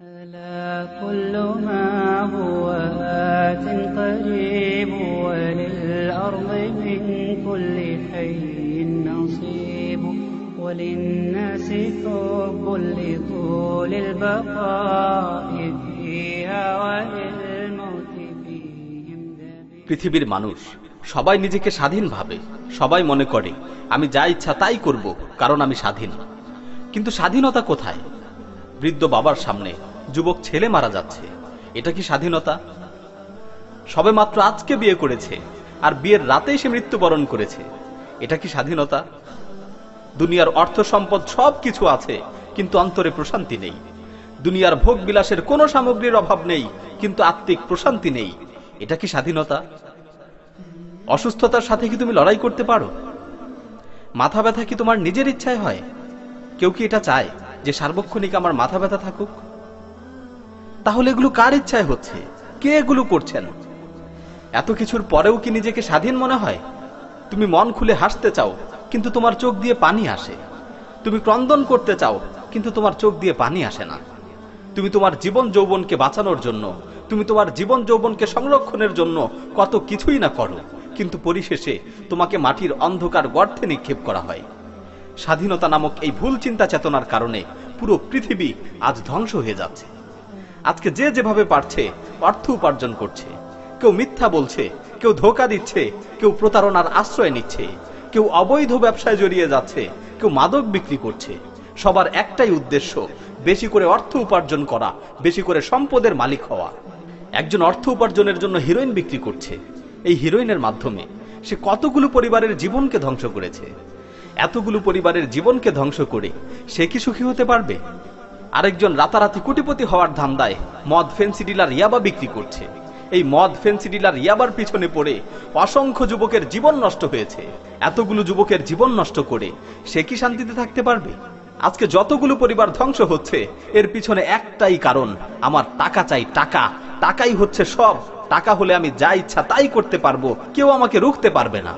ألا كل ما هو آت قريب وللأرض من كل حي نصيب وللناس حب لطول البقاء فيها وللموت فيهم دبيب পৃথিবীর মানুষ সবাই নিজেকে স্বাধীন ভাবে সবাই মনে করে আমি যা ইচ্ছা তাই করব কারণ আমি স্বাধীন কিন্তু স্বাধীনতা কোথায় বৃদ্ধ বাবার সামনে যুবক ছেলে মারা যাচ্ছে। এটা কি স্বাধীনতা? সবে মাত্র আজকে বিয়ে করেছে, আর বিয়ের রাতেই সে মৃত্যুবরণ করেছে। এটা কি স্বাধীনতা? দুনিয়ার অর্থ সম্পদ সব কিছু আছে, কিন্তু অন্তরে প্রশান্তি নেই। দুনিয়ার ভোগ বিলাসের কোনো সামগ্রীর অভাব নেই, কিন্তু আত্মিক প্রশান্তি নেই। এটা কি স্বাধীনতা? অসুস্থতার সাথে কি তুমি লড়াই করতে পারো? মাথা ব্যথা কি তোমার নিজের ইচ্ছায় হয়? কেউ কি এটা চায় যে সার্বক্ষণিক আমার মাথা ব্যথা থাকুক? তাহলে এগুলো কার ইচ্ছায় হচ্ছে? কে এগুলো করছেন এত কিছুর পরেও কি নিজেকে স্বাধীন মনে হয়? তুমি মন খুলে হাসতে চাও, কিন্তু তোমার চোখ দিয়ে পানি আসে। তুমি ক্রন্দন করতে চাও, কিন্তু তোমার চোখ দিয়ে পানি আসে না। তুমি তোমার জীবন যৌবনকে বাঁচানোর জন্য, তুমি তোমার জীবন যৌবনকে সংরক্ষণের জন্য কত কিছুই না করো, কিন্তু পরিশেষে তোমাকে মাটির অন্ধকার গর্তে নিক্ষেপ করা হয়। স্বাধীনতা নামক এই ভুল চিন্তা চেতনার কারণে পুরো পৃথিবী আজ ধ্বংস হয়ে যাচ্ছে। আজকে যে যেভাবে পারছে অর্থ উপার্জন করছে। কেউ মিথ্যা বলছে, কেউ ধোকা দিচ্ছে, কেউ প্রতারণার আশ্রয় নিচ্ছে, কেউ অবৈধ ব্যবসায় জড়িয়ে যাচ্ছে, কেউ মাদক বিক্রি করছে। সবার একটাই উদ্দেশ্য, বেশি করে অর্থ উপার্জন করা, বেশি করে সম্পদের মালিক হওয়া। একজন অর্থ উপার্জনের জন্য হিরোইন বিক্রি করছে। এই হিরোইনের মাধ্যমে সে কতগুলো পরিবারের জীবনকে ধ্বংস করেছে? এতগুলো পরিবারের জীবনকে ধ্বংস করে সে কি সুখী হতে পারবে? আরেকজন রাতারাতি কোটিপতি হওয়ার ধান্দায় মদ ফেন্সি ডিলার ইয়াবা বিক্রি করছে। এই মদ ফেন্সি ডিলার ইয়াবার পিছনে পড়ে অসংখ্য যুবকের জীবন নষ্ট হয়েছে। এতগুলো যুবকের জীবন নষ্ট করে সে কি শান্তিতে থাকতে পারবে? আজকে যতগুলো পরিবার ধ্বংস হচ্ছে, এর পিছনে একটাই কারণ, আমার টাকা চাই টাকা। টাকাই হচ্ছে সব। টাকা হলে আমি যা ইচ্ছা তাই করতে পারব, কেউ আমাকে রুখতে পারবে না।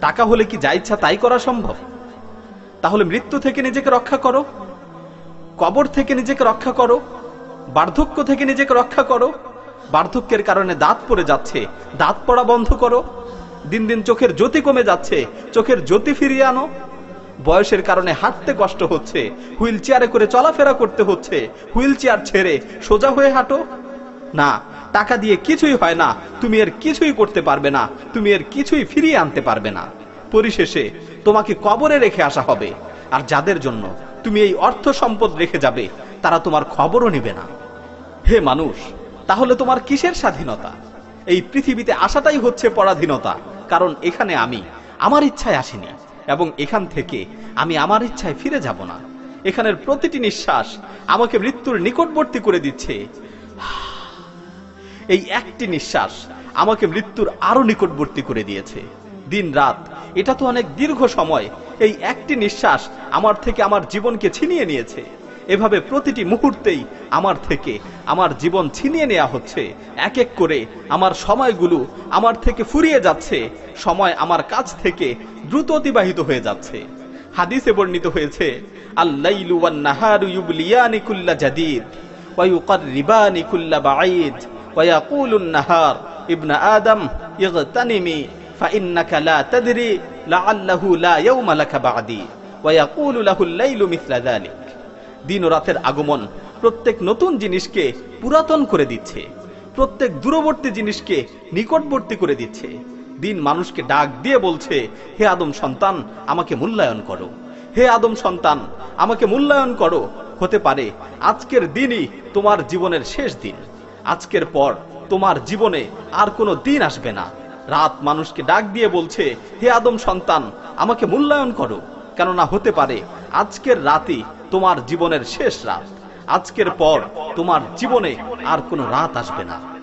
টাকা হলে কি যা ইচ্ছা তাই করা সম্ভব? তাহলে মৃত্যু থেকে নিজেকে রক্ষা করো। কবর থেকে নিজেকে রক্ষা করো, বার্ধক্য থেকে নিজেকে রক্ষা করো, বার্ধক্যের কারণে দাঁত পড়ে যাচ্ছে, দাঁত পড়া বন্ধ করো, দিন দিন চোখের জ্যোতি কমে যাচ্ছে, চোখের জ্যোতি ফিরিয়ে আনো, বয়সের কারণে হাঁটতে কষ্ট হচ্ছে, হুইল চেয়ারে করে চলাফেরা করতে হচ্ছে, হুইল চেয়ার ছেড়ে সোজা হয়ে হাঁটো। না, টাকা দিয়ে কিছুই হয় না, তুমি এর কিছুই করতে পারবে না, তুমি এর কিছুই ফিরিয়ে আনতে পারবে না। পরিশেষে তোমাকে কবরে রেখে আসা হবে, আর যাদের জন্য তুমি এই অর্থ সম্পদ রেখে যাবে, তারা তোমার খবরও নেবে না। হে মানুষ, তাহলে তোমার কিসের স্বাধীনতা? এই পৃথিবীতে আসাটাই হচ্ছে পরাধীনতা, কারণ এখানে আমি, আমার ইচ্ছায় আসিনি, এবং এখান থেকে আমি আমার ইচ্ছায় ফিরে যাব না। এখানের প্রতিটি নিঃশ্বাস আমাকে মৃত্যুর নিকটবর্তী করে দিচ্ছে। এই একটি নিঃশ্বাস আমাকে মৃত্যুর আরও নিকটবর্তী করে দিয়েছে। দিন রাত এটা তো অনেক দীর্ঘ সময় এই একটি নিঃশ্বাস আমার থেকে আমার জীবনকে ছিনিয়ে নিয়েছে এভাবে প্রতিটি মুহূর্তেই আমার থেকে আমার জীবন ছিনিয়ে নেওয়া হচ্ছে এক এক করে আমার সময়গুলো আমার থেকে ফুরিয়ে যাচ্ছে সময় আমার কাছ থেকে দ্রুত অতিবাহিত হয়ে যাচ্ছে হাদিসে বর্ণিত হয়েছে আল্লাইলু ওয়ান নাহারু ইউবলিয়ানি কুল্লা জাদিদ ওয়া ইউকাররিবানি কুল্লা বাঈদ ওয়া ইয়াকুলুন নাহার ইবনা আদম ইগতানিমি فإنك لا تدري লাআল্লাহু লা ইয়াউমা লাকা বাদি ওয়া ইয়াকুলু লাহুল লাইলু মিসলা যালিক। দিন ও রাতের আগমন প্রত্যেক নতুন জিনিসকে পুরাতন করে দিচ্ছে। প্রত্যেক দূরবর্তী জিনিসকে নিকটবর্তী করে দিচ্ছে। দিন মানুষকে ডাক দিয়ে বলছে, হে আদম সন্তান, আমাকে মূল্যায়ন করো। হে আদম সন্তান, আমাকে মূল্যায়ন করো। হতে পারে, আজকের দিনই তোমার জীবনের শেষ দিন। আজকের পর তোমার জীবনে আর কোনো দিন আসবে না। রাত মানুষকে ডাক দিয়ে বলছে, হে আদম সন্তান, আমাকে মূল্যায়ন করো। কেননা হতে পারে, আজকের রাতই তোমার জীবনের শেষ রাত। আজকের পর তোমার জীবনে আর কোনো রাত আসবে না।